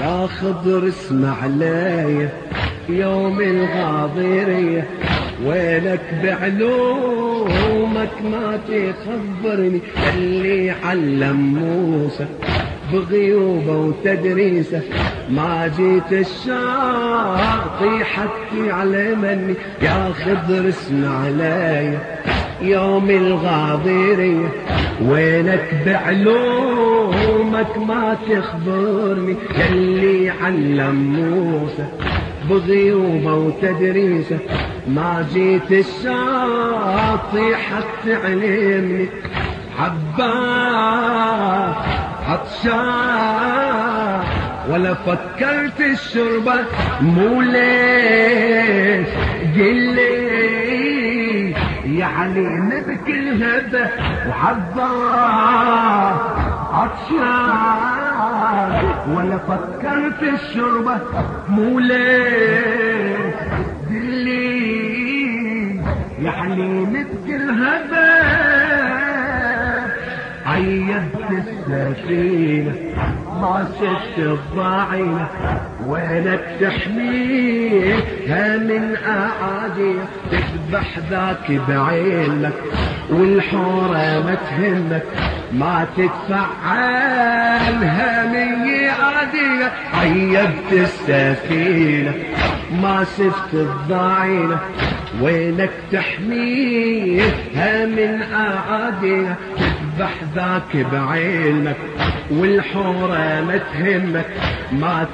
يا خضر اسمع لي يوم الغاضرية وينك بعلومك ما تخبرني اللي علم موسى بغيوبه وتدريسه. ما جيت الشاطي حتى على مني يا خضر اسمع لي يوم الغاضرية وينك بعلومك ما تخبرني. يلي علم موسى بغيوبه وتدريسه ما جيت الشاطي حتى علمني. عباس عطشان ولا فكرت الشربة مو ليش. قل لي يعني نبكي هذا وحضر عطشان. ولا فكرت الشربة مو ليش قل لي يعني نبكي الهبل عيبت السفينة. شفت الضعينة وينك تحميها من أعادية تذبح ذاك بعينك والحورة ما تهمك ما تدفع عنها من عادية عيبت السفينة ما شفت الضعينة وينك تحميها من أعادية تذبح ذاك بعينك والحورة ما تهمك ما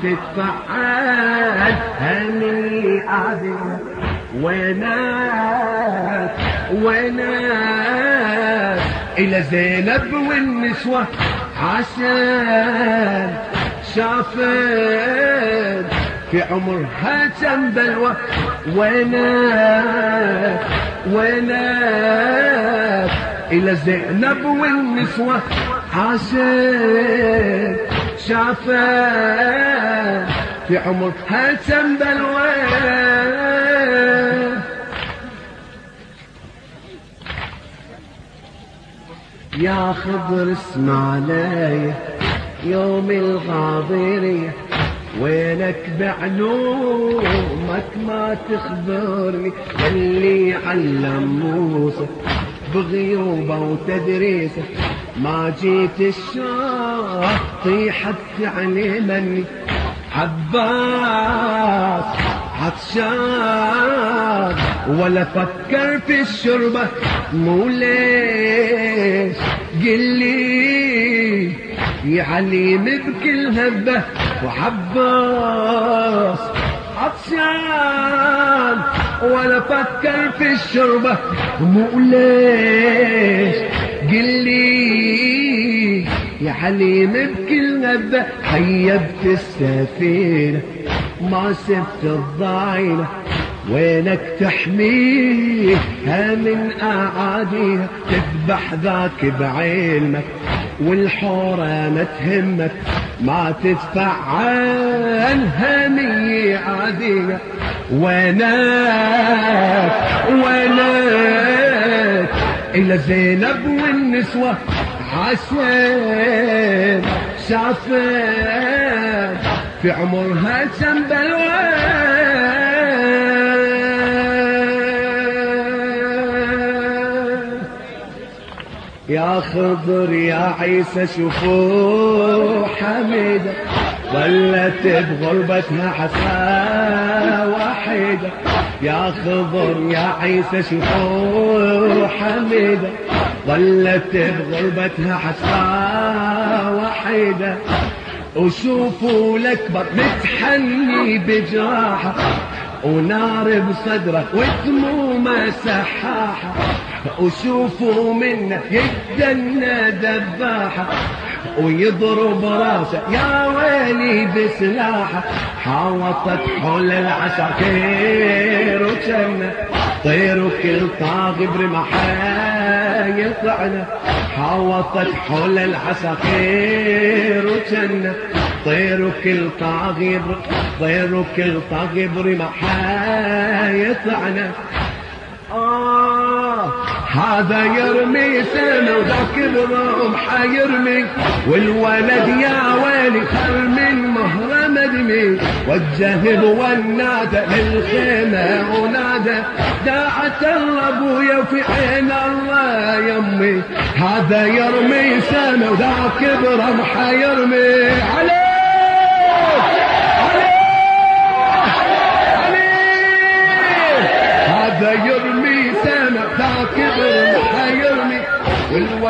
عنها من أعادية وينك وينك إلى زينب والنسوة عشان شافت. في عمرها كم بلوى. وينك؟ وينك؟ إلى زينب والنسوة. عاشق شافت في عمرها كم بلوى. يا خضر اسمع لي يوم الغاضرية وينك بعلومك ما تخبرني اللي علم موسى بغيوبه وتدريسه. ما جيت الشاطي حتى علمني عباس عطشان ولا فكر في الشربة. مو ليش؟ قل لي يا عليم بكل هبة. وعباس عطشان ولا فكر في الشربة. مو ليش قل لي يا حليم بكل هبة حيبت السفينة. ما سبت الضعينة وينك تحميها من أعاديها؟ تذبح ذاك بعلمك والحورة ما تهمك ما تدفع عنها ميعادية. وينك وينك إلا زينب والنسوة عسين شافت. في عمرها كم بلوى يا خضر يا عيسى شوفوا حميدة. ظلت بغربتها حسا وحيدة. يا خضر يا عيسى شوفوا حميدة. ظلت بغربتها حسا وحيدة. وشوفوا الأكبر متحني بجراحة. ونار بصدره ودمومه سحاحة. وشوفوا منه يدنا دباحة ويضرب راسه. يا ويلي بسلاحه حاوطت حول العساكر وجنة طير وكل طاغي برمحه يطعنه حاوطت حول العساكر وجنة طير وكل طاغي طير وكل طاغي يطعنه آه. هذا يرمي سنة وذاك برمحه يرمي والولد يا ويلي خل من مهرمه والجهب والنادى للخيمة ونادى. داعة الله أبويا في عين الله يمي هذا يرمي سنة وذاك برمحة يرمي عليه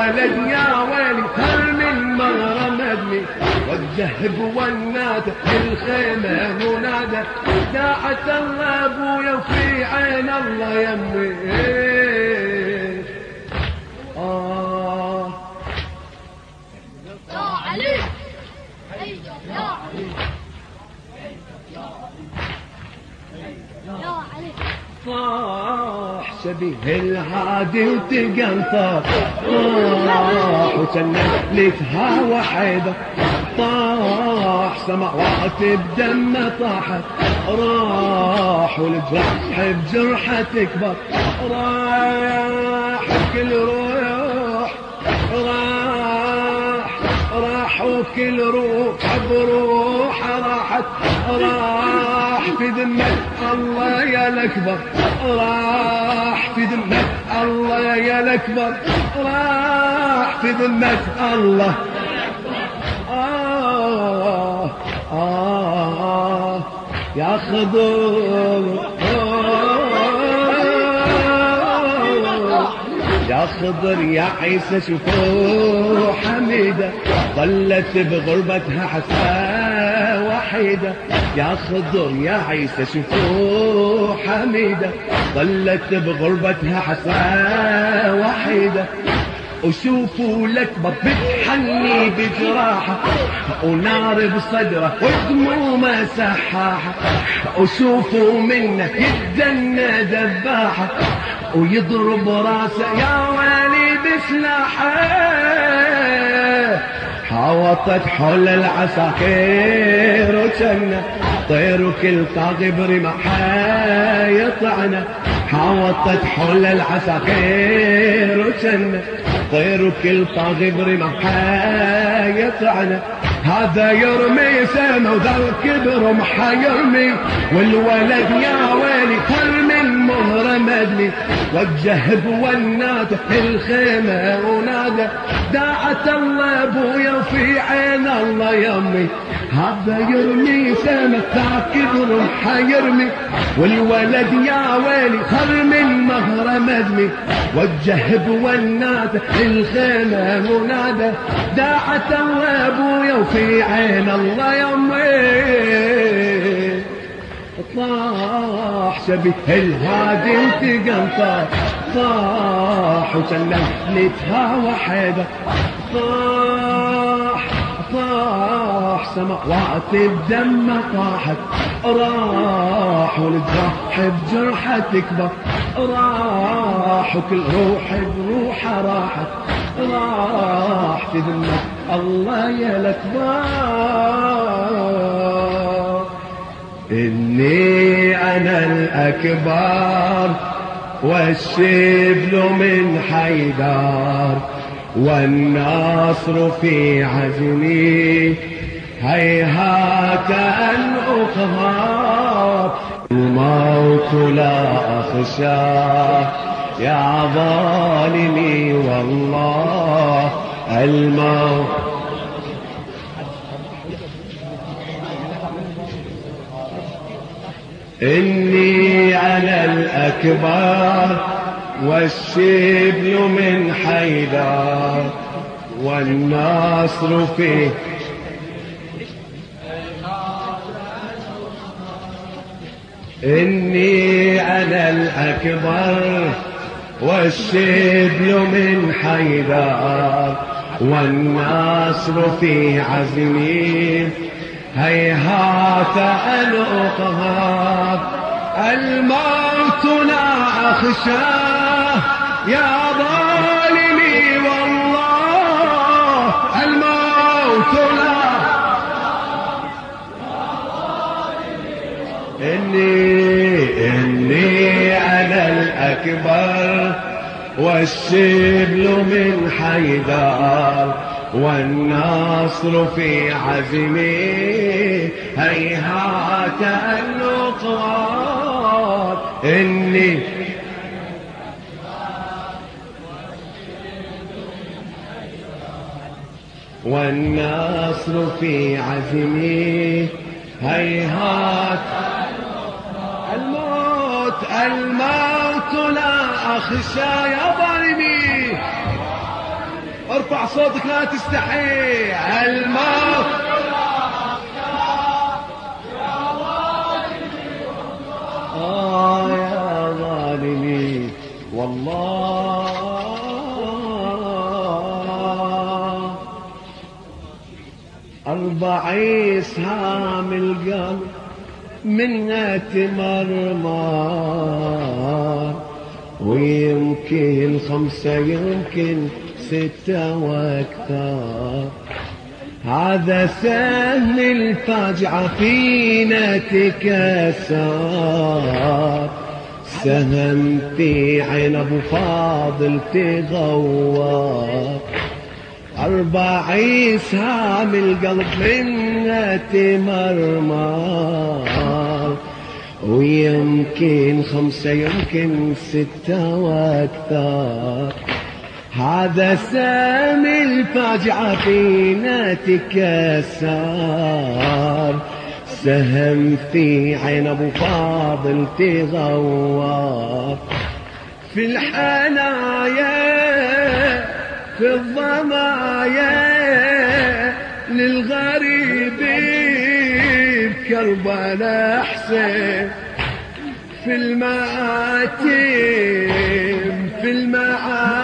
والولد يا ويلي هل من مغرم ابني والذهب والنادى الخيمة ونادى داعة الله أبويا في عين الله يمي آه يا علي. يا علي. يا علي. صاح شبيه الهادي وتقنطر طاح وسنتلتها وحيدة طاح سماوات بدم طاحت. راح والجرح بجرحة تكبر. راح كل روح. راح راح وكل روح بروح راحت. راح في ذمة الله يا الأكبر. راح في ذمة الله يا الأكبر. راح في ذمة الله. آه آه يا خضر. يا خضر يا عيسى شوفوا حميدة. ظلت بغربتها وحيدة يا خضر يا عيسى شوفوا حميدة. ظلت بغربتها حسا وحيدة. وشوفوا لك بتحني بجراحة. ونار بصدرة ودمومة سحاحة. وشوفوا منه يتدنى ذباحة ويضرب راسه يا ويلي بسلاحة. حاوطت حول العساكر وجنة طير وكل طاغب رمحها يطعنه. حاوطت حول العساكر وجنة طير وكل طاغب رمحها يطعنه. هذا يرمي سما وذا الكبر رمحه يرمي والولد يا ويلي هل من مهر مدني والجهب والنادى الخيمة ونادى داعة الله أبويا في عين الله يمي هذا يرمي سما ذاك برمحه يرمي والولد يا ويلي خل من مهر مدني. والجهب والنادى الخيمة ونادى داعة الله أبويا وفي عين الله يمي طاح شبيه الهادي وتقنطر طاح وسلمتها وحيدة. طاح طاح سماوات بدم طاحت. راح والجرح بجرحة تكبر. راح وكل روح بروحه راحت. راح في ذمة الله يا الأكبر. إني أنا الأكبر والشبل من حيدر والنصر في عزمي. هيهات أن أقهر. الموت لا أخشاه يا ظالمي والله الموت إني أنا الأكبر والشبل من حيدر والنصر فيه. إني أنا الأكبر والشبل من حيدر والنصر في عزمي. هيهات أن الموت لا أخشاه يا ظالمي والله الموت لا. إني إني أنا الأكبر والشبل من حيدر والنصر في عزمي. هيهات النقران إني والنصر في عزمي هيهات الموت الموت لا أخشى يا ظالمي. ارفع صوتك لا تستحي. الموت والله أربع إسهام القلب منها تمرمر ويمكن خمسة يمكن ستة وأكثر. هذا سهل الفاجعة فينا تكسر. سهم في عين ابو فاضل تغور أربع إسهام القلب منها تمرمر ويمكن خمسة يمكن ستة وأكثر. هذا سامي الفاجعة فينا تكسر سهم في عين أبو فاضل تغور في الحنايا في الضمايا للغريب بكربلاء حسين في المآتم في المعالم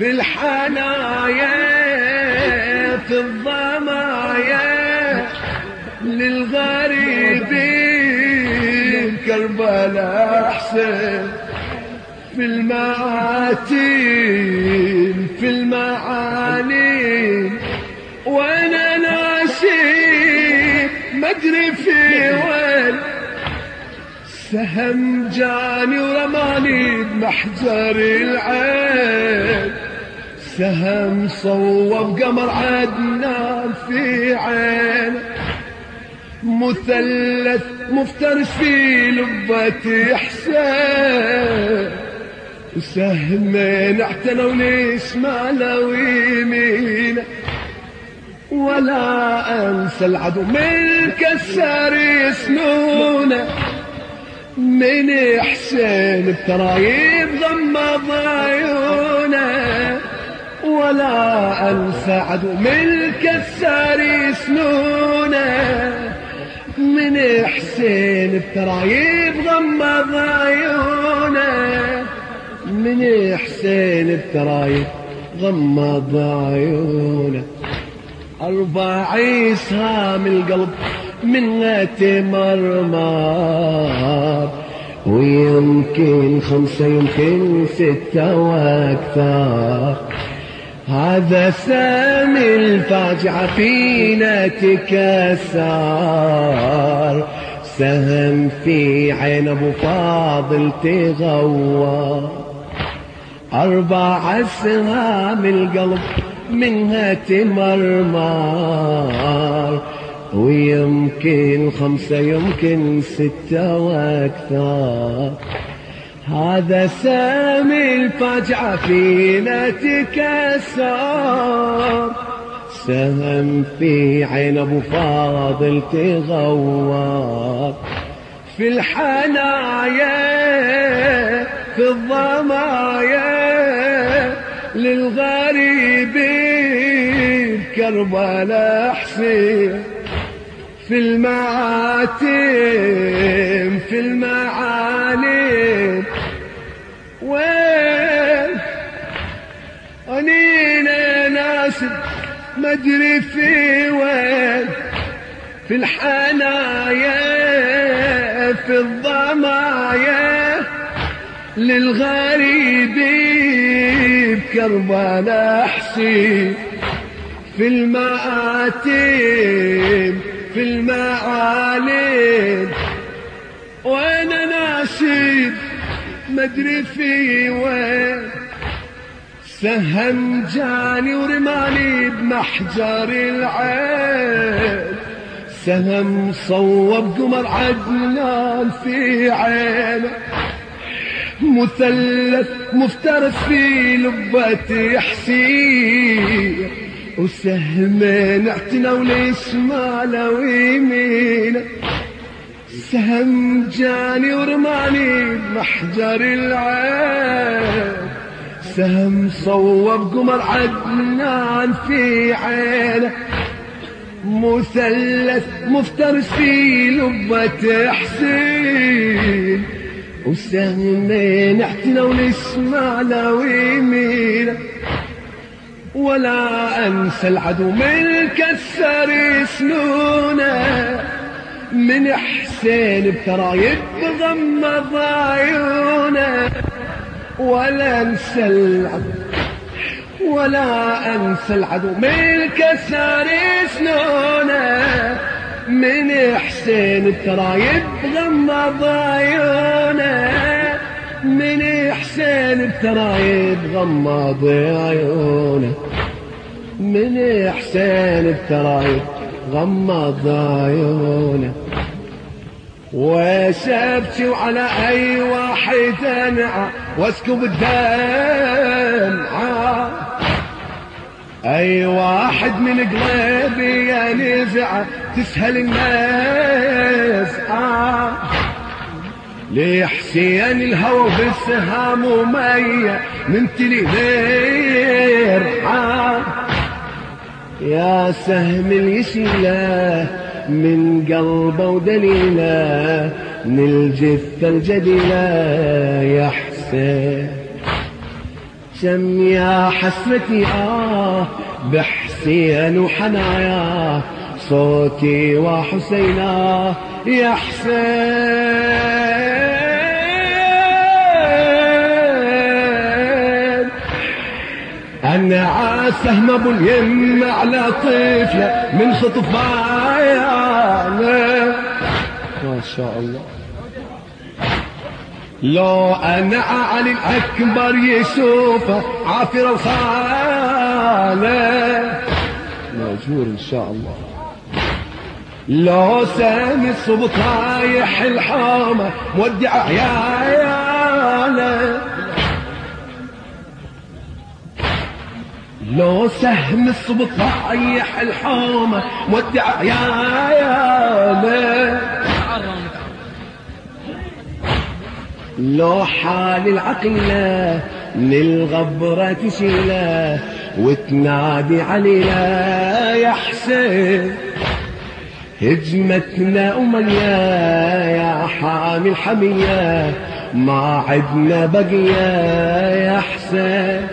في الحنايا في الضمايا للغريبين كربلاء حسين في المعاتين في المعالي وأنا ناشي مدري في وين. سهم جاني ورماني بمحجر العين. سهم صوب قمر عدنان في عين. مثلث مفترس في لبة حسين. وسهمين اعتنوا لي شمال ويمين. ولا أنسى العدو من كسر سنونه من حسين بترايب غمض عيونه ولا عدو. من كسر سنونه من حسين بترايب غمض عيونه من حسين بترايب غمض عيونه أربع إسهام القلب منها تمرمر ويمكن خمسة يمكن ستة وأكثر. هذا سامي الفاجعة فينا تكسر سهم في عين أبو فاضل تغوى أربع سهام القلب منها تمرمر. ويمكن خمسة يمكن ستة وأكثر. هذا سامي الفاجعة فينا تكسر سهم في عين أبو فاضل تغور في الحنايا في الضمايا للغريب كربلاء حسين في المعاتم في المعالم أنينا ناسب مدري في وين في الحنايا في الضمايا للغريب بكربلاء حسين في المآتم في المعالم وأنا ناشد مدري في وين. سهم جاني ورماني بمحجر العين. سهم صوب قمر عدنان في عينه. مثلث مفترس في لبة حسين. وسهمين اعتنوا لشمال ويمينه سهم جاني ورماني بمحجر العين. سهم صوب قمر عدنان في عينه. مثلث مفترس في لبة حسين. وسهمين احتنوا لشمال ويمينه ولا أنسى العدو من كسر سنونه. من حسين بترايب غمض عيونه. ولا أنسى العدو ولا أنسى العدو. من كسر سنونه من حسين بترايب غمض عيونه من حسين بترايب غمض عيونه من حسين بترايب غمض عيونه وسبتي وعلى أي واحد انعى واسكب الدمعة أي واحد من قلبي يا نزعة تسهل الناس. آه. لحسين الهوى بالسهام ومية نمتلي غير آه. يا سهم اليشيلة من قلبه ودليله من الجثة الجديلة يا حسين شم يا حسرتي آه بحسين وحنايا صوتي وحسينا يا حسين. أنا عاسهم أبو اليم على طفلة من خطفايا ما شاء الله. لو أنا علي الأكبر يشوفه عافرة وخالة مأجور إن شاء الله. لو سامي الصبط رايح الحومة مودع عياله. لو سهم الصبط رايح الحومة مودع عياله. لو حال العقيلة من الغبرة تشيله وتنادي علينا يا حسين. هجمتنا أمية يا حامي الحمية ما عدنا بقية يا حسين.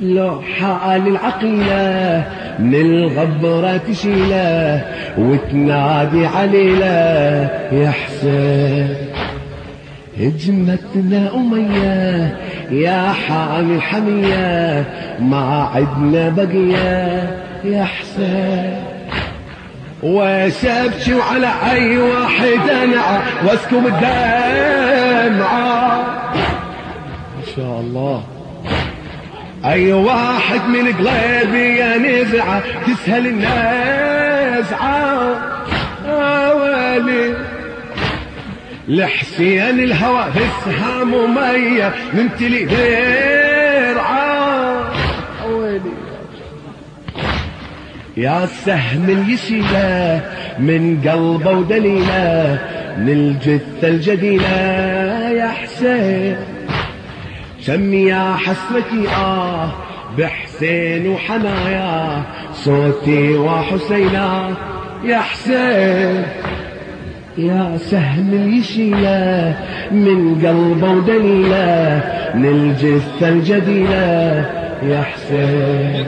لو حال العقيلة من الغبرة تشيله وتنادي علينا يا حسين. هجمتنا أمية يا حامي الحمية ما عدنا بقية يا حسين. وسبتي وعلى أي واحد أنا واسكب الدمعة. ما شاء الله. أي واحد من قلبي يا نزعة تسهل النازعة ويلي لحسين الهوى في السهام ومية نمتلي درعا يا سهم اليشيلة من قلبه ودليلة من الجثة الجديلة. يا حسين شم يا حسرتي؟ آه بحسين وحنايا صوتي وحسينا. يا حسين يا سهم اليشيلة من قلبه ودليله من الجثة الجديلة. يا حسين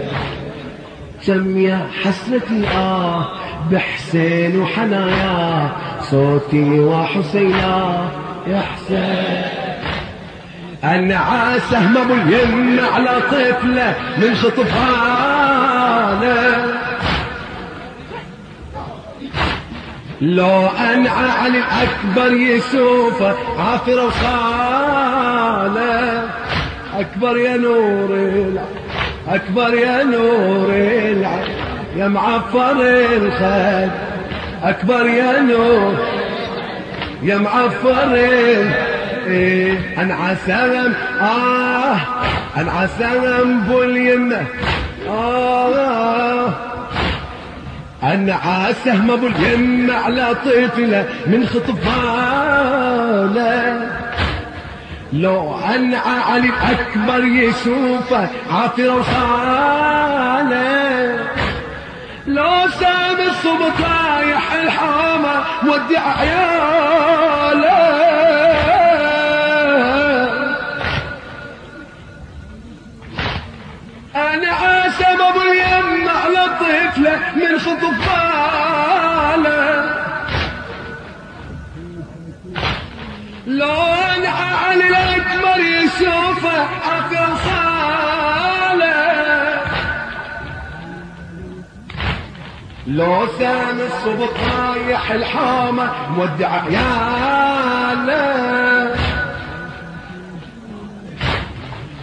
شم يا حسرتي آه بحسين وحنايا صوتي وحسينا. يا حسين أنا عاسهم أبو اليم على طفلة من خطفانه. لو أنعى عن الأكبر يشوفه عافرة وصالة أكبر يا نور العين أكبر يا نور العين يا معفر الخد أكبر يا نور يا معفر إيه انعسام آه انعسام باليمة آه. انعاسه ما باليمة على طفلة من خطفانه لو أنعى علي الأكبر يشوفه عافر وصاله لو سام الصبط رايح الحامة ودع عياله. لو سام الصبط رايح الحامة مودع عياله.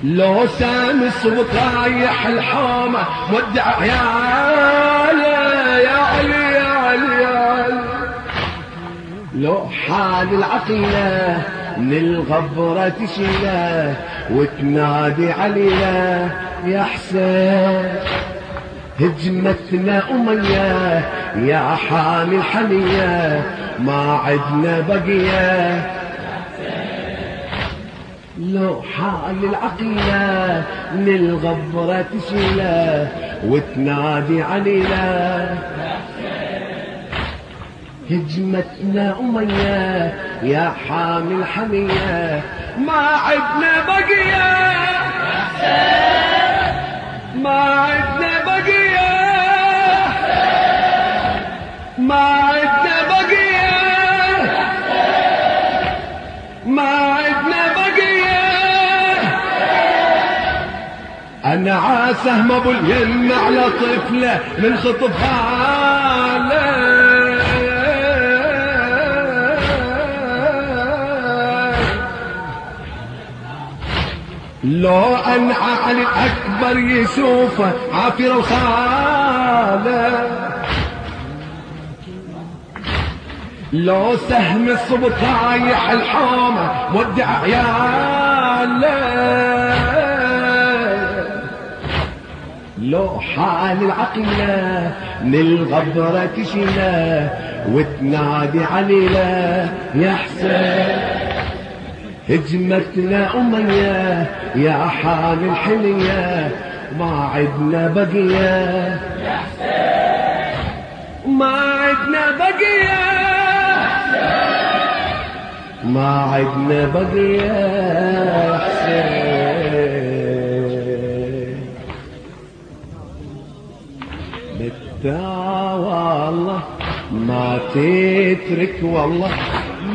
لو سام الصبط رايح الحامة مودع عياله. يا علي يا علي يا علي. لو حال العقيلة من الغبرة تشيله وتنادي علينا يا حسين. هجمتنا أمية يا حامي الحمية ما عدنا بقية. لو حال العقيلة من الغبرة تشيله وتنادي علينا. هجمتنا أمية يا حامي الحمية ما عدنا بقية. ما عدنا عاسه أبو اليم على طفلة من خطفها لو أنعى علي الأكبر يشوفه عافر وخاله لو سهم الصبط رايح الحومة ودع عياله. لو حال العقلة من الغبرة تشيله وتنادي علينا يا حسين هجمتنا أمية يا حامي الحلية ما عدنا بقية. ما عدنا بقية. ما عدنا بقية يا حسين بالتا والله ما تترك والله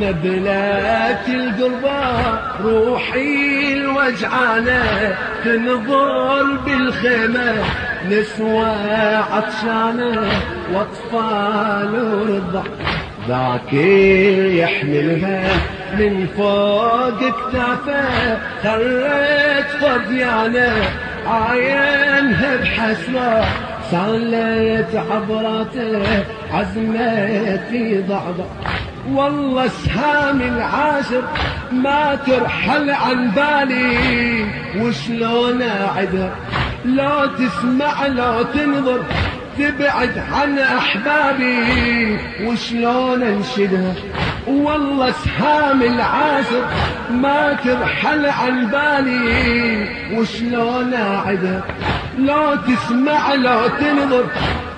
نبلات القربة روحي الوجعانة تنظر بالخيمة نسوى عطشانة وأطفال ورضع. ذاك يحملها من فوق كتافه خلت فضيانة عاينها بحسرة صليت عبرته عزمتي ضعضع والله سهام العاشر ما ترحل عن بالي. وشلون اعدها لو تسمع لو تنظر تبعد عن أحبابي. وشلون انشدها والله سهام العاشر ما ترحل عن بالي. وشلون اعدها لو تسمع لو تنظر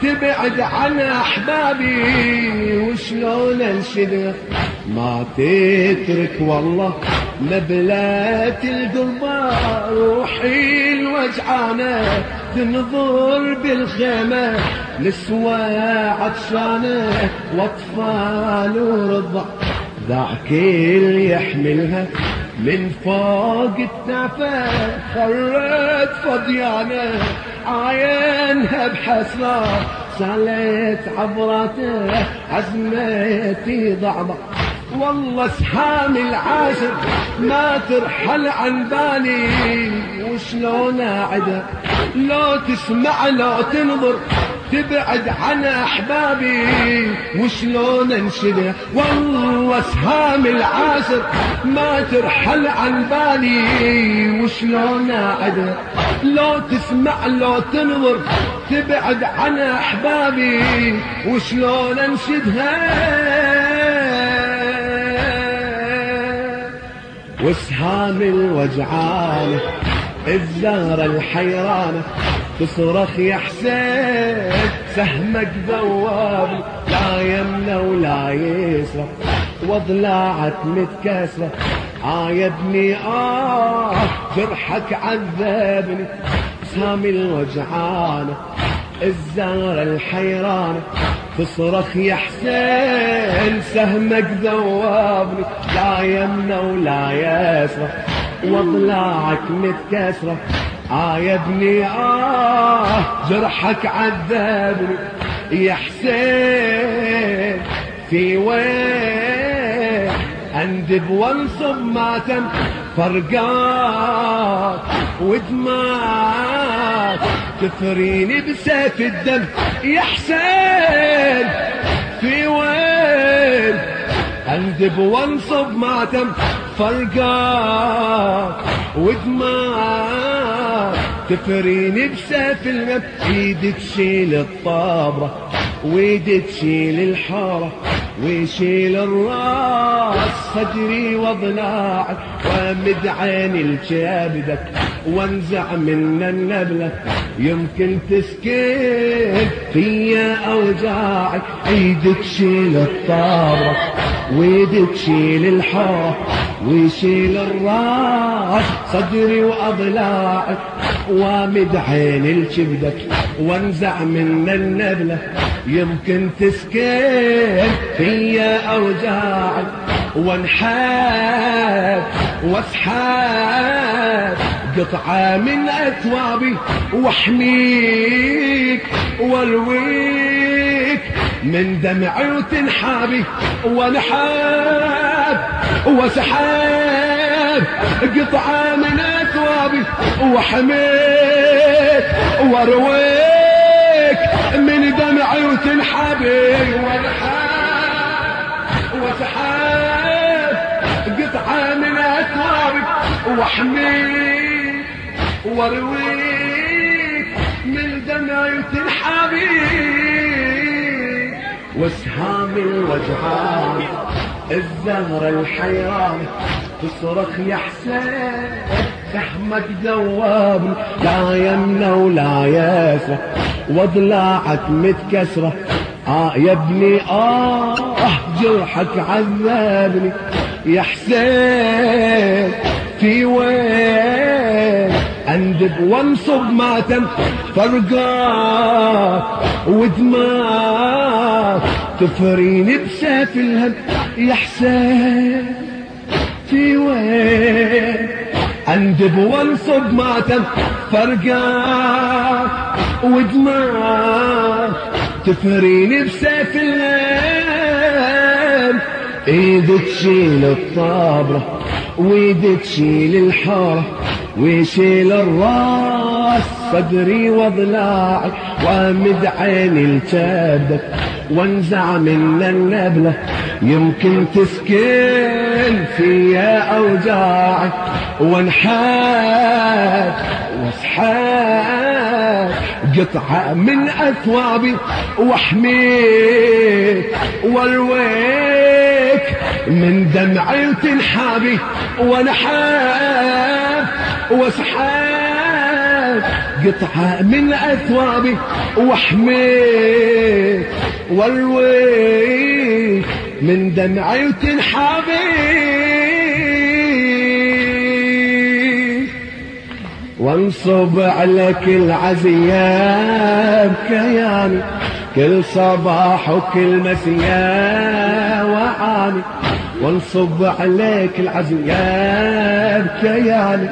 تبعد عن أحبابي. وشلون انشدها ما تترك والله نبلات القلب روحي الوجعانة تنظر بالخيمة. نسوى عطشانة وأطفال ورضع ذاك اللي يحملها من فوق التافه خرت فضيانة عاينها بحسرة سالت عبرته عزمتي ضعضع والله سهام العاشر ما ترحل عن بالي وشلون أعدها؟ لو تسمع لو تنظر تبعد عن أحبابي. وشلون انشدها والله سهام العاشر ما ترحل عن بالي. وشلون اعدها لو تسمع لو تنظر تبعد عن أحبابي. وشلون انشدها وسهام الوجعانة الزهرة الحيرانة تصرخ يا حسين سهمك ذواب لا يمنى ولا يسرى وضلاعت متكسرة. يا ابني آه جرحك عذبني. سهام الوجعانة الزهرة الحيرانة. تصرخ يا حسين سهمك ذوابني لا يمنى ولا يسرى واضلاعك متكسرة. آه يا ابني آه جرحك عذبني يا حسين. في وين اندب وانصب ماتم فرقات ودماغ تفريني بسيف الدم يا حسين. في وين اندب وانصب ماتم فرقات ودماغ تفريني بسيف ايدي تشيل الطابرة وايدي تشيل الحارة ويشيل الراس صدري وضلاعك وامد عيني لكبدك وانزع من النبلة يمكن تسكن فيا أوجاعك إيدك شيل الطابرة. وايدك شيل الحارة ويشيل الراس صدري وأضلاعك وامد عيني لكبدك وانزع من النبلة. يمكن تسكن فيا اوجاعك وانحاب واسحاب. قطعة من أثوابي واحميك والويك من دمعي وتنحابي وانحاب واسحاب قطعة من أثوابي واحميك وارويك من دمعي وتنحابي وانحاب واسحاب قطعة من اثوابك واحميك وارويك من دمعي وتنحابي واسهام الوجعان الزهرة الحيران تصرخ يا حسين سحمك ذواب لا يمنى ولا يسرى وضلاعك متكسرة. آه يا ابني آه جرحك عذبني يا حسين في وين؟ اندب وانصب ماتم فرقات ودماغ تفريني بسيف الهم يا حسين. في وين؟ اندب وانصب ماتم فرقات ودماغ تفريني بسيف الهم. إيدك تشيل الطابرة وإيدك تشيل الحارة. ويشيل الراس صدري وضلاعي وامد عيني لكبدك وانزع من النبلة. يمكن تسكن فيا أوجاعي. وانحاد واسحاد قطعة من أثوابي وأحميك والويك من دمعي وتنحابي وانحاب واسحاب قطعة من اثوابي واحميك والويك من دمعي وتنحابي وانصب عليك العزية بكياني كل صباح وكل مسيا وعاني وانصب عليك العزية بكياني.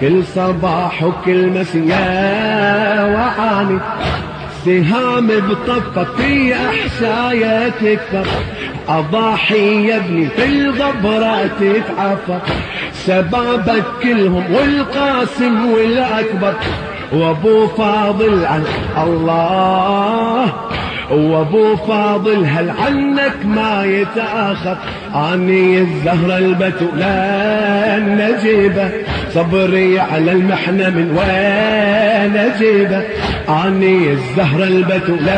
كل صباح وكل مسيا وعاني. سهام بطفك في احشايا تكثر أضاحي يا ابني في الغبرة تتعفر. شبابك كلهم والقاسم والأكبر. وأبو فاضل عن الله وابو فاضل هل عنك ما يتاخر؟ آني الزهرة البتولة النجيبة صبري على المحنة من وين أجيبه؟ آني الزهرة البتولة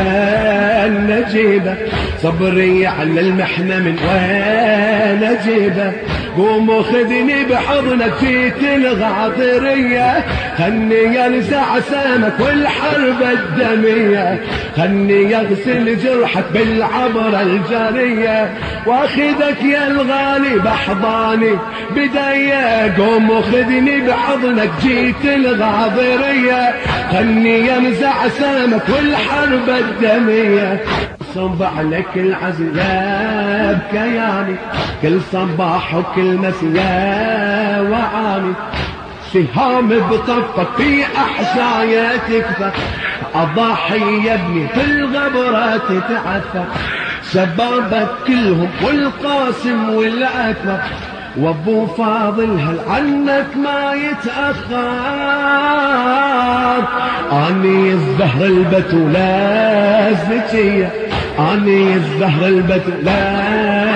النجيبة صبري على المحنة من وين أجيبه؟ قوم خذني بحضنك في الغاطرية خلني ينزع سامك والحرب الدمية. خلني يغسل جرحك بالعبرة الجارية. وأخذك يا الغالي بحضاني. بداية قوم خذني بحضنك جيت الغاضرية. خلني ينزع سامك والحرب الدمية. صبح لك العزياب كياني. كل صباح وكل مسيا وعاني. سهام بطفك في احشايا تكفى. أضاحي يا ابني في الغبرة تتعثر شبابك كلهم والقاسم والاكبر وأبو فاضل هل عنك ما يتأخر؟ آني الزهر البتولة الزكية آني الزهر البتولة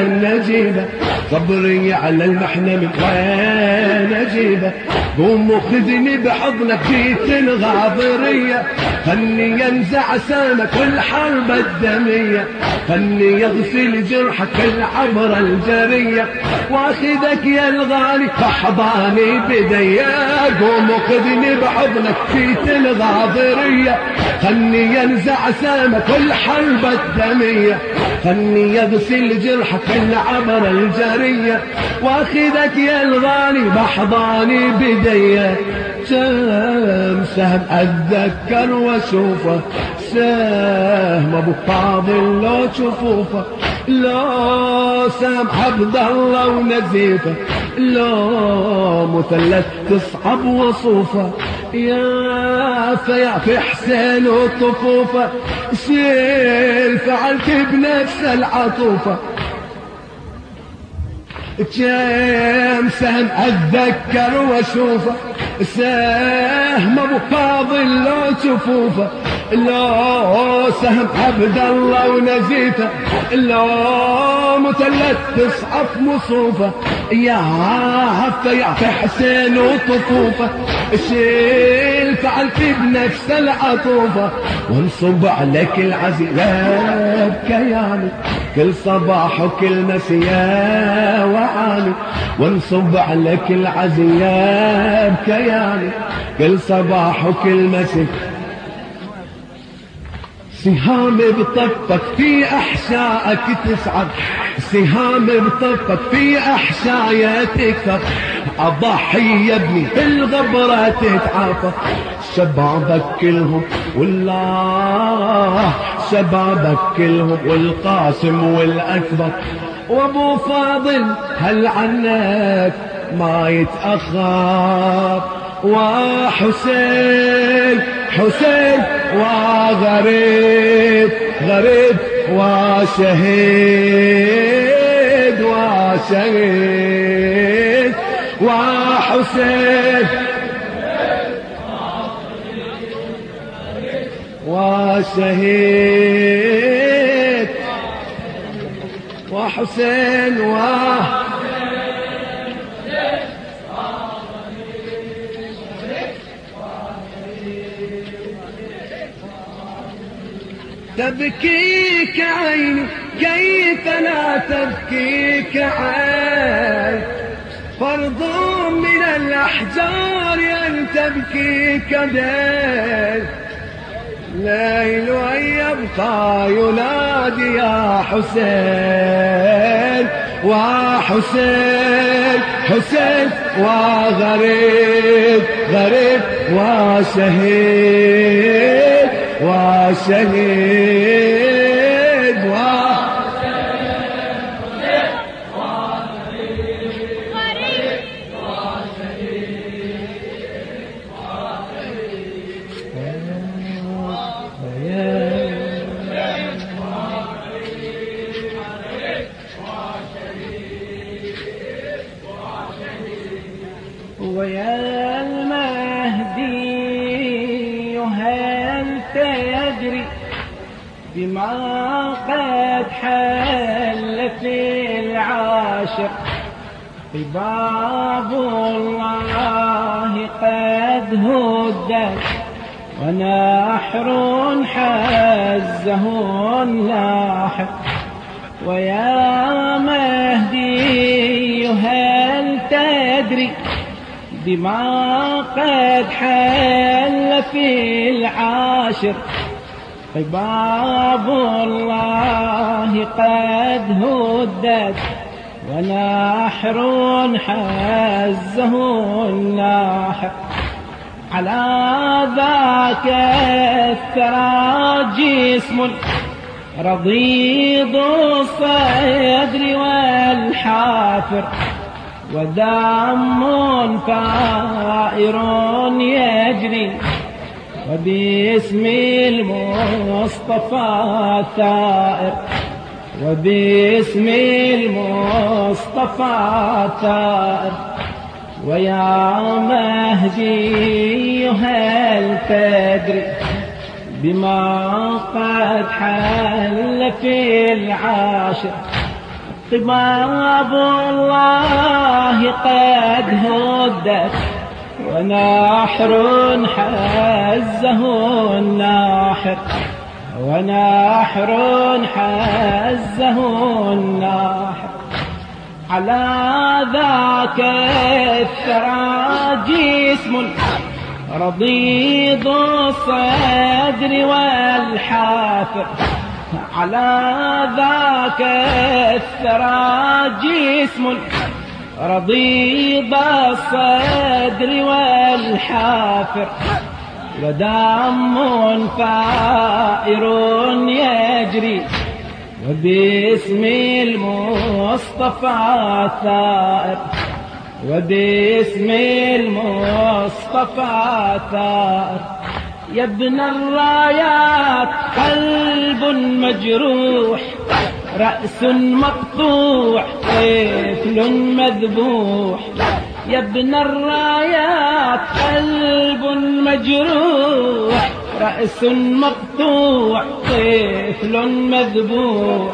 النجيبة صبري على المحنة من وين أجيبه؟ قوم وخذني بحضنك جيت الغاضرية خلني ينزع سامك والحرب الدمية. خلني يغسل جرحك العبرة الجرية. واخذك يا الغالي فحضاني بديا قوم وخذني بحضنك جيت الغاضرية خلني ينزع سامك والحرب الدمية. خلني يغسل جرحك العبرة الجرية. واخذك يا الغالي بحضاني بدية. كم سهم أتذكر وأشوفه سهم أبو فاضل لو شفوفه لو سام عبد الله ونزيفه لو مثلث تصعب وصوفه. يا فيا في حسين وطفوفه شيل فعلت بنفس العطوفة. كم سهم أتذكر وأشوفه سهم أبو فاضل لو شفوفه لو سهم عبد الله ونزيته لو مثلث تصعف مصوفه يا هفة يا في حسين وطفوفة شيل فعلت بنفس العطوفة. وانصب عليك العزيز كياني كل صباح وكل مسيا وعاني وانصب عليك العزية بكياني كل صباح وكل مسيا سهام بطفك في أحشائك تسعد. سهام بطفك في احشايا تكثر أضحي يا ابني في الغبرة تتعافى. شبابك كلهم والله شبابك كلهم والقاسم والأكبر. وأبو فاضل هل عنك ما يتأخر؟ وحسين حسين وغريب غريب وشهيد وشهيد وحسين. وشهيد وحسين و تبكيك عيني كيف لا تبكيك عين فرض من الأحجار أن تبكيك دين ليل يبقى ينادي يا حسين وحسين حسين وغريب غريب وشهيد وشهيد باب الله قد هدت ونحر حزه لاحق. ويا مهدي هل تدري بما قد حل في العاشر؟ باب الله قد هدت ونحر حزه اللاحق على ذاك الثرى جسم رضيض الصدر والحافر. ودم فائر يجري. وباسم المصطفى ثائر وباسم المصطفى ثائر ويا مهدي هل تدري بما قد حل في العاشر. طباب الله قد هدت وناحر حزه الناحر. وناحر حزه الناحر على ذاك الثرى جسم رضيض الصدر والحافر على ذاك الثرى جسم رضيض الصدر والحافر ودم فائر يجري وباسم المصطفى ثائر وباسم المصطفى ثائر يا ابن الرايات قلب مجروح رأس مقطوع طفل مذبوح. يا ابن الرايات قلب مجروح رأس مقطوع طفل مذبوح.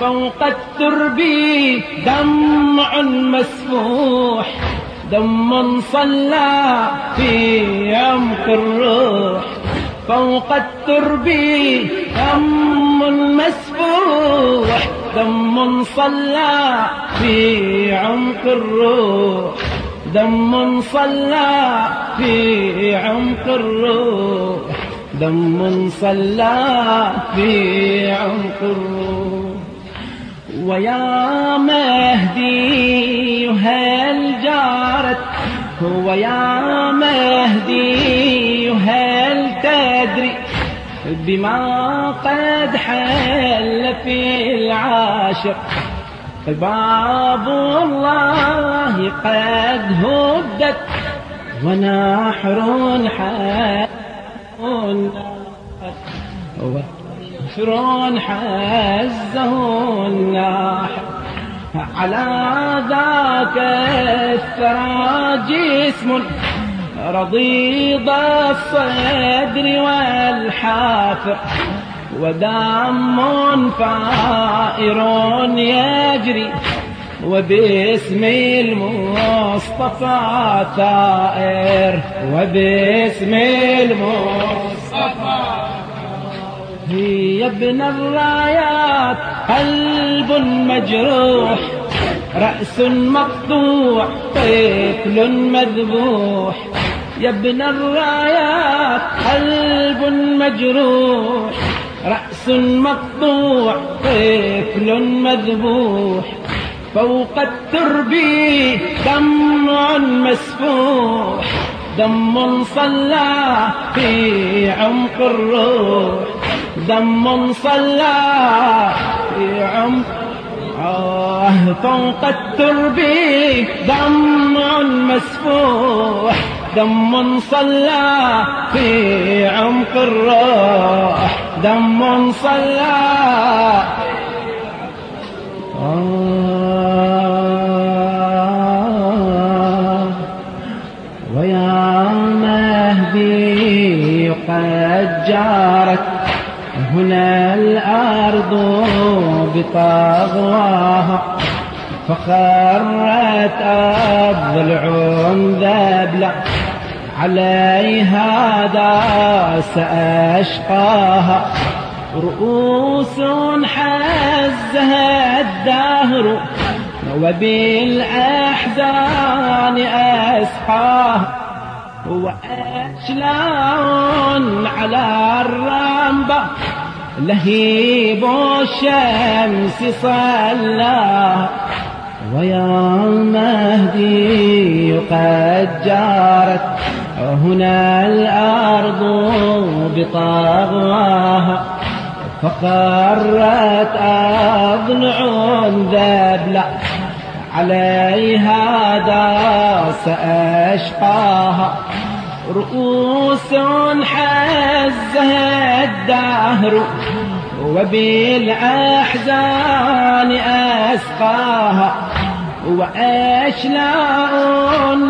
فوق الترب دمع مسفوح دم صلى في عمق الروح. فوق الترب دم مسفوح دم صلى في عمق الروح. دم صلى في عمق الروح. دم صلى في عمق الروح. ويا مهدي هل جارت ويا مهدي هل تدري. بما قد حل في العاشق باب الله قد هدت ونحر ونحر حزه الناحر على ذاك الثرى جسم. رضيض الصدر والحافر ودم فائر يجري وباسم المصطفى ثائر وباسم المصطفى. يا ابن الرايات قلب مجروح رأس مقطوع طفل مذبوح. يا ابن الرايات قلب مجروح رأس مقطوع طفل مذبوح. فوق الترب دمع مسفوح دم صلى في عمق الروح. دم صلى في عمق آه فوق الترب دمع مسفوح. دم صلى في عمق الروح. دم صلى. آه. ويا مهدي قد جارت هنا الأرض بطغواها. فخرت أضلع ذبلة عليها داس أشقاها. رؤوس حزها الدهر وبالأحزان أسقاها. وأشلاء على الرنبة لهيب الشمس صلى ويا مهدي قد جارت هنا الأرض بطغواها فقرت أضلع ذبلة عليها داس أشقاها. رؤوس حزها الدهر وبالأحزان أسقاها. وأشلاء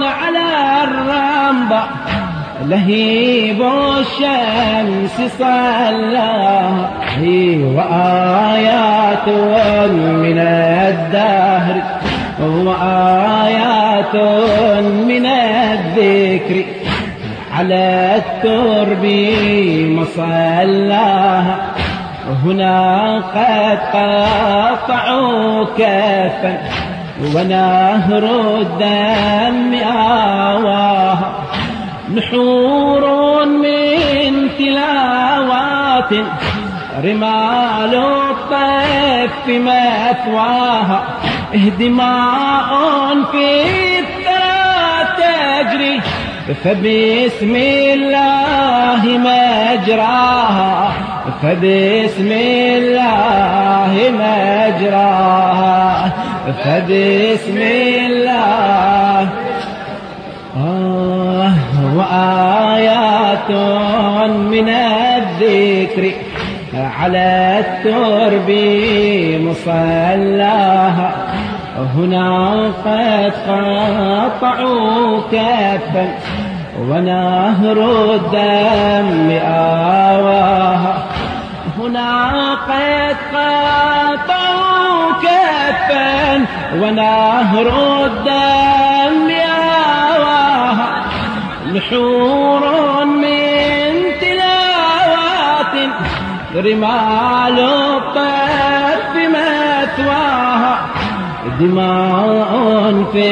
على الرنبة لهيب الشمس صلاها وآيات من الدهر. وآيات من الذكر. على الترب مصلاها. هنا قد قطعوا كافا ونهر الدم آواها نحور من تلاوات رمال الطيف مثواها دماء في الثرى تجري فبسم الله مجراها فبسم الله مجراها فبسم الله. آه وآيات من الذكر على الترب مصلاها. هنا قد قطعوا كافا ونهر الدم آواها. هنا قد قطعوا كافا ونهر الدم آواها نحور من تلاوات رمال الطرف مثواها. دماء في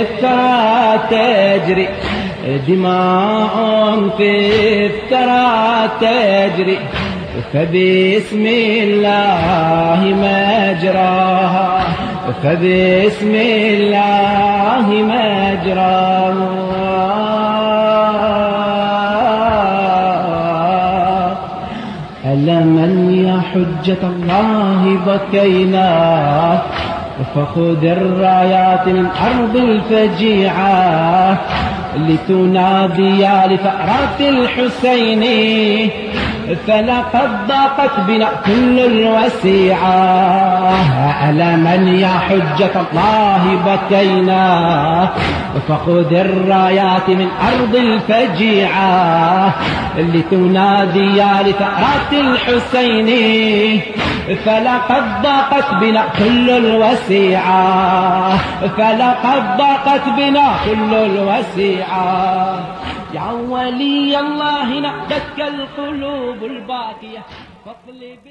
الثرى تجري. دماء في الثرى تجري. فبسم الله مجراها فبسم الله مجراها ألما يا حجة الله بكينا فخذ الرايات من أرض الفجيعة. لتنادي لثأرات الحسين فلقد ضاقت بنا كل الوسيعة. ألما يا حجة الله بكينا. فخذ الرايات من أرض الفجيعة. لتنادي لثأرات الحسين. فلقد ضاقت بنا كل الوسيعة. فلقد ضاقت بنا كل الوسيعة. يا ولي الله نقدتك القلوب الباكية فاطلب